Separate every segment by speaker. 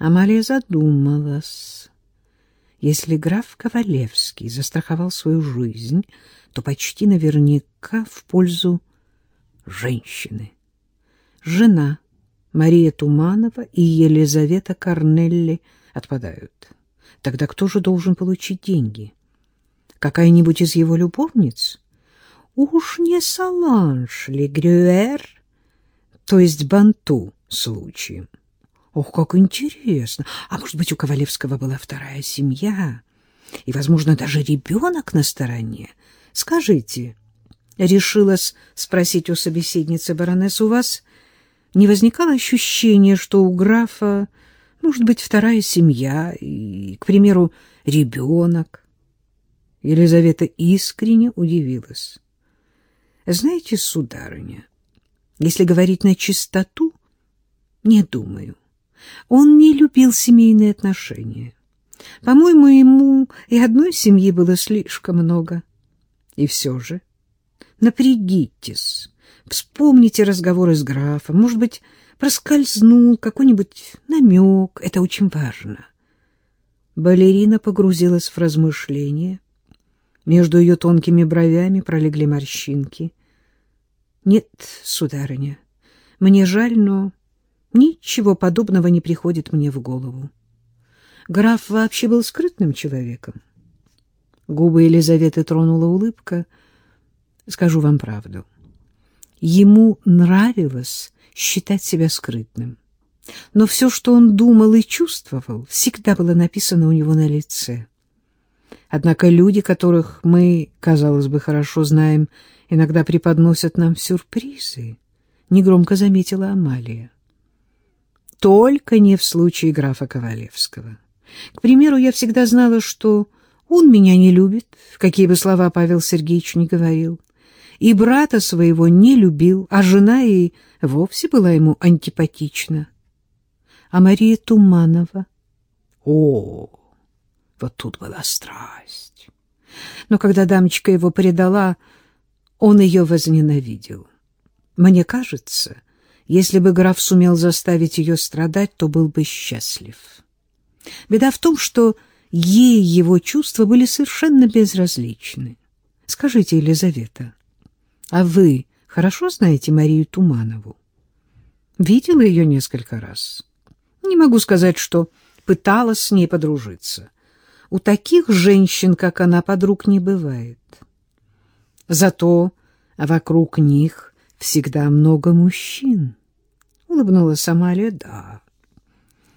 Speaker 1: Амалия задумалась. Если граф Ковалевский застраховал свою жизнь, то почти наверняка в пользу женщины. Жена Мария Туманова и Елизавета Корнелли отпадают. Тогда кто же должен получить деньги? Какая-нибудь из его любовниц? Уж не Саланж ли Грюэр, то есть Банту случаем? Ох, как интересно! А может быть, у Ковалевского была вторая семья? И, возможно, даже ребенок на стороне? Скажите, решилась спросить у собеседницы баронесс, у вас не возникало ощущения, что у графа может быть вторая семья и, к примеру, ребенок? Елизавета искренне удивилась. Знаете, сударыня, если говорить на чистоту, не думаю. Он не любил семейные отношения. По-моему, ему и одной семьи было слишком много. И все же напрягитесь, вспомните разговоры с графом, может быть, проскользнул какой-нибудь намек, это очень важно. Балерина погрузилась в размышления. Между ее тонкими бровями пролегли морщинки. — Нет, сударыня, мне жаль, но Ничего подобного не приходит мне в голову. Граф вообще был скрытным человеком. Губы Елизаветы тронула улыбка. Скажу вам правду. Ему нравилось считать себя скрытным. Но все, что он думал и чувствовал, всегда было написано у него на лице. Однако люди, которых мы, казалось бы, хорошо знаем, иногда преподносят нам сюрпризы, — негромко заметила Амалия только не в случае графа Ковалевского. К примеру, я всегда знала, что он меня не любит, какие бы слова Павел Сергеевич не говорил, и брата своего не любил, а жена и вовсе была ему антипатична. А Мария Туманова? О, вот тут была страсть. Но когда дамочка его предала, он ее возненавидел. Мне кажется, если бы граф сумел заставить ее страдать, то был бы счастлив. Беда в том, что ей его чувства были совершенно безразличны. Скажите, Елизавета, а вы хорошо знаете Марию Туманову? Видела ее несколько раз. Не могу сказать, что пыталась с ней подружиться. У таких женщин, как она, подруг не бывает. Зато вокруг них всегда много мужчин улыбнулась Амалия. Да.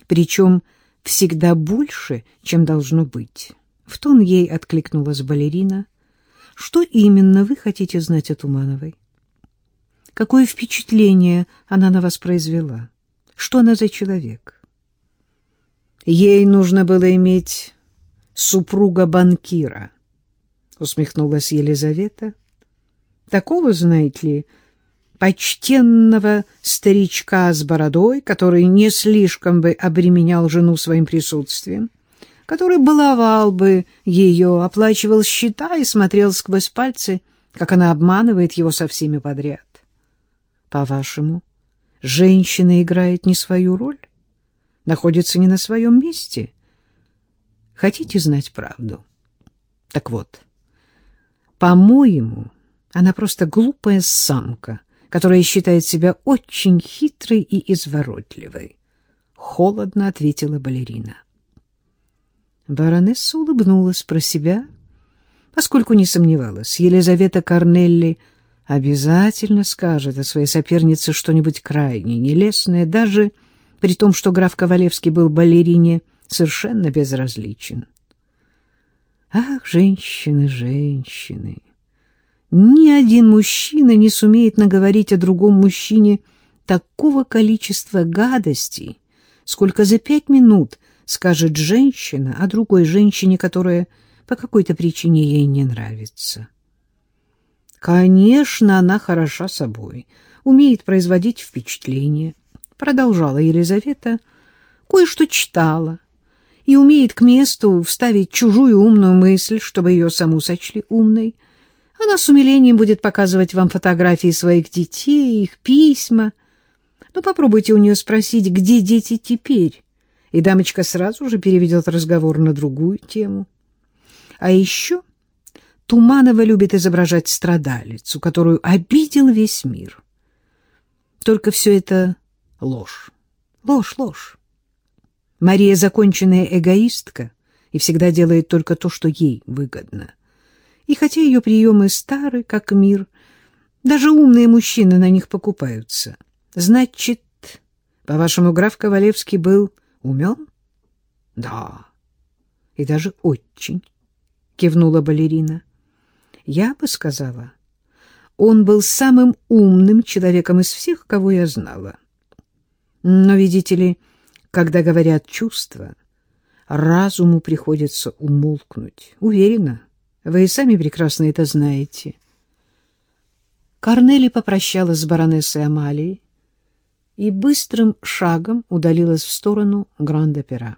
Speaker 1: Причем всегда больше, чем должно быть. В тон ей откликнулась балерина. Что именно вы хотите знать о Тумановой? Какое впечатление она на вас произвела? Что она за человек? Ей нужно было иметь супруга банкира, усмехнулась Елизавета. Такого, знаете ли, почтенного старичка с бородой, который не слишком бы обременял жену своим присутствием, который баловал бы ее, оплачивал счета и смотрел сквозь пальцы, как она обманывает его со всеми подряд. По-вашему, женщина играет не свою роль? Находится не на своем месте? Хотите знать правду? Так вот, по-моему, она просто глупая самка — которая считает себя очень хитрой и изворотливой. Холодно ответила балерина. Баронесса улыбнулась про себя, поскольку не сомневалась. Елизавета Корнелли обязательно скажет о своей сопернице что-нибудь крайне нелестное, даже при том, что граф Ковалевский был балерине совершенно безразличен. Ах, женщины, женщины! Ни один мужчина не сумеет наговорить о другом мужчине такого количества гадостей, сколько за пять минут скажет женщина о другой женщине, которая по какой-то причине ей не нравится. Конечно, она хороша собой, умеет производить впечатление, продолжала Елизавета, кое-что читала и умеет к месту вставить чужую умную мысль, чтобы ее саму сочли умной, она с умилением будет показывать вам фотографии своих детей, их письма. Но попробуйте у нее спросить, где дети теперь, и дамочка сразу же переведет разговор на другую тему. А еще Туманова любит изображать страдалицу, которую обидел весь мир. Только все это ложь. Ложь, ложь. Мария законченная эгоистка и всегда делает только то, что ей выгодно. И хотя ее приемы стары, как мир, даже умные мужчины на них покупаются. Значит, по-вашему, граф Ковалевский был умен? — Да, и даже очень, — кивнула балерина. — Я бы сказала, он был самым умным человеком из всех, кого я знала. Но, видите ли, когда говорят чувства, разуму приходится умолкнуть. Уверена, вы и сами прекрасно это знаете. Корнели попрощалась с баронессой Амалией и быстрым шагом удалилась в сторону Гранд-Опера.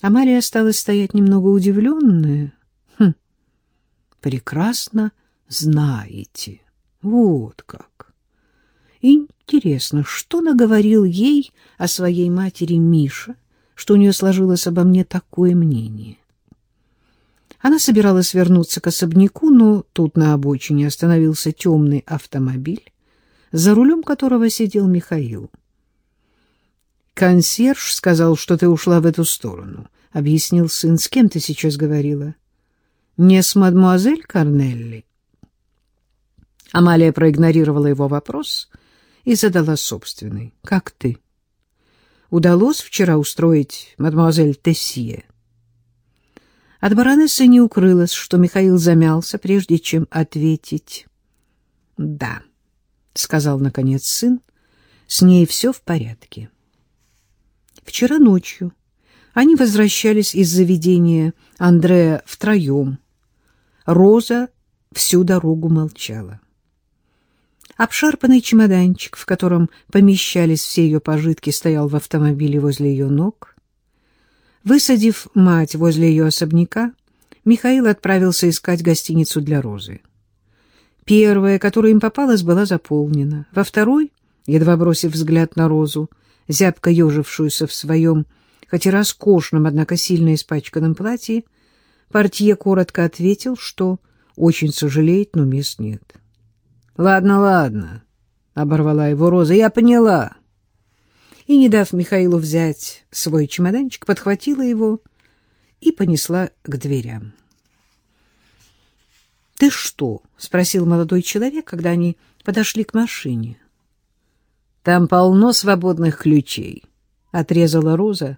Speaker 1: Амалия осталась стоять немного удивленная. Хм, прекрасно знаете. Вот как. Интересно, что наговорил ей о своей матери Миша, что у нее сложилось обо мне такое мнение? Она собиралась вернуться к особняку, но тут на обочине остановился темный автомобиль, за рулем которого сидел Михаил. «Консьерж сказал, что ты ушла в эту сторону», — объяснил сын. «С кем ты сейчас говорила?» «Не с мадмуазель Корнелли?» Амалия проигнорировала его вопрос и задала собственный. «Как ты?» «Удалось вчера устроить мадемуазель Тессие?» От баронессы не укрылось, что Михаил замялся, прежде чем ответить. «Да», — сказал, наконец, сын, — «с ней все в порядке». Вчера ночью они возвращались из заведения Андрея втроем. Роза всю дорогу молчала. Обшарпанный чемоданчик, в котором помещались все ее пожитки, стоял в автомобиле возле ее ног. Высадив мать возле ее особняка, Михаил отправился искать гостиницу для Розы. Первая, которая им попалась, была заполнена. Во второй, едва бросив взгляд на Розу, зябко ежившуюся в своем, хоть и роскошном, однако сильно испачканном платье, портье коротко ответил, что очень сожалеет, но мест нет. — Ладно, ладно, — оборвала его Роза, — я поняла и, не дав Михаилу взять свой чемоданчик, подхватила его и понесла к дверям. — Ты что? — спросил молодой человек, когда они подошли к машине. — Там полно свободных ключей, — отрезала Роза.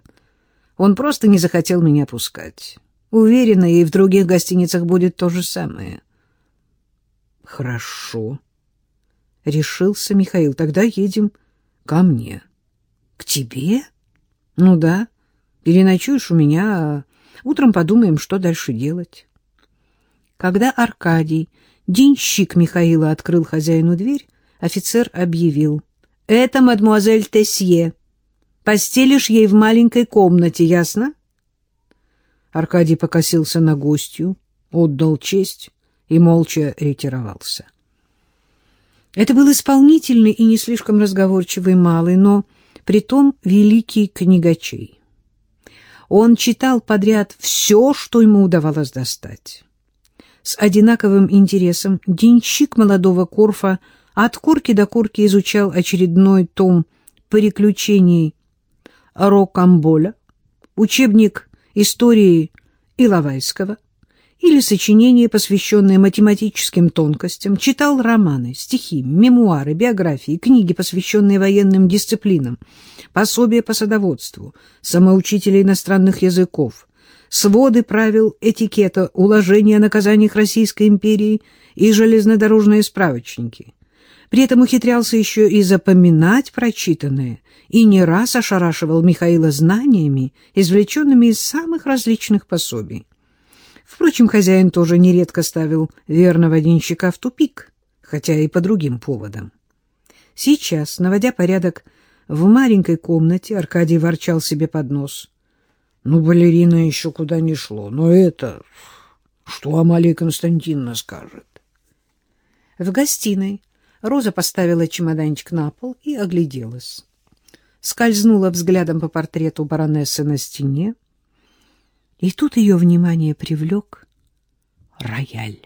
Speaker 1: Он просто не захотел меня пускать. Уверена, и в других гостиницах будет то же самое. — Хорошо, — решился Михаил. — Тогда едем ко мне. — к тебе? Ну да. Переночуешь у меня, утром подумаем, что дальше делать. Когда Аркадий, денщик Михаила, открыл хозяину дверь, офицер объявил. — Это мадмуазель Тесье. Постелишь ей в маленькой комнате, ясно? Аркадий покосился на гостью, отдал честь и молча ретировался. Это был исполнительный и не слишком разговорчивый малый, но притом великий книгачей. Он читал подряд все, что ему удавалось достать. С одинаковым интересом денщик молодого Корфа от корки до корки изучал очередной том приключений Рокамболя, учебник истории Иловайского, или сочинения, посвященные математическим тонкостям, читал романы, стихи, мемуары, биографии, книги, посвященные военным дисциплинам, пособия по садоводству, самоучителя иностранных языков, своды правил этикета, уложения о наказаниях Российской империи и железнодорожные справочники. При этом ухитрялся еще и запоминать прочитанное и не раз ошарашивал Михаила знаниями, извлеченными из самых различных пособий. Впрочем, хозяин тоже нередко ставил верного денщика в тупик, хотя и по другим поводам. Сейчас, наводя порядок в маленькой комнате, Аркадий ворчал себе под нос. Ну, балерина еще куда не шло, но это... Что Амалия Константиновна скажет? В гостиной Роза поставила чемоданчик на пол и огляделась. скользнула взглядом по портрету баронессы на стене, и тут ее внимание привлек рояль.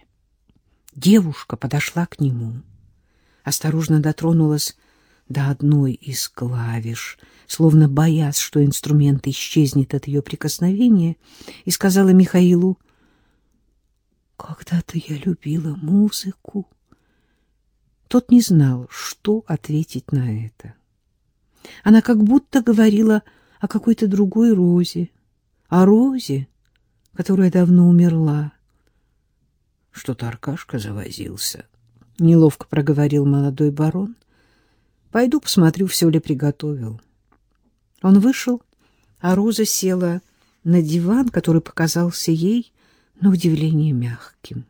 Speaker 1: Девушка подошла к нему, осторожно дотронулась до одной из клавиш, словно боясь, что инструмент исчезнет от ее прикосновения, и сказала Михаилу, «Когда-то я любила музыку». Тот не знал, что ответить на это. Она как будто говорила о какой-то другой розе, о розе, которая давно умерла. Что-то Аркашка завозился. Неловко проговорил молодой барон. Пойду посмотрю, все ли приготовил. Он вышел, а Роза села на диван, который показался ей на удивление мягким.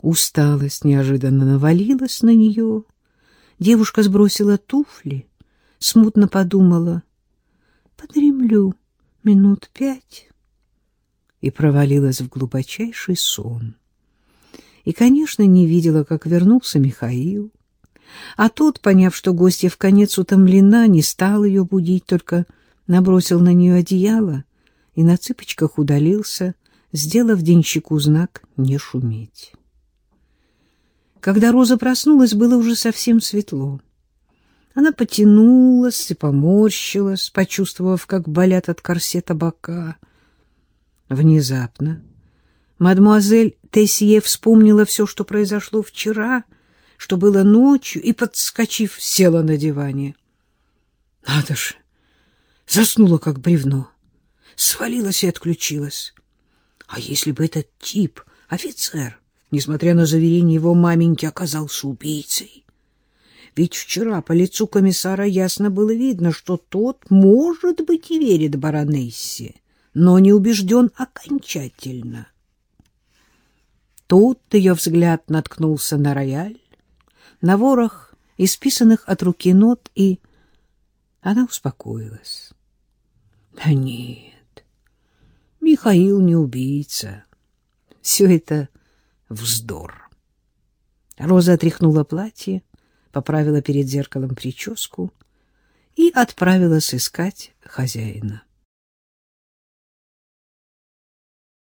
Speaker 1: Усталость неожиданно навалилась на нее. Девушка сбросила туфли, смутно подумала, подремлю минут пять, и провалилась в глубочайший сон. И, конечно, не видела, как вернулся Михаил. А тот, поняв, что гостья в конец утомлена, не стал ее будить, только набросил на нее одеяло и на цыпочках удалился, сделав денщику знак «не шуметь». Когда Роза проснулась, было уже совсем светло. Она потянулась и поморщилась, почувствовав, как болят от корсета бока. Внезапно мадемуазель Тессие вспомнила все, что произошло вчера, что было ночью, и, подскочив, села на диване. Надо же! Заснула, как бревно. Свалилась и отключилась. А если бы этот тип, офицер, несмотря на заверение его маменьки, оказался убийцей? Ведь вчера по лицу комиссара ясно было видно, что тот, может быть, и верит баронессе, но не убежден окончательно. Тут ее взгляд наткнулся на рояль, на ворох исписанных от руки нот, и она успокоилась. Да нет, Михаил не убийца. Все это вздор. Роза отряхнула платье, поправила перед зеркалом прическу и отправилась искать хозяина.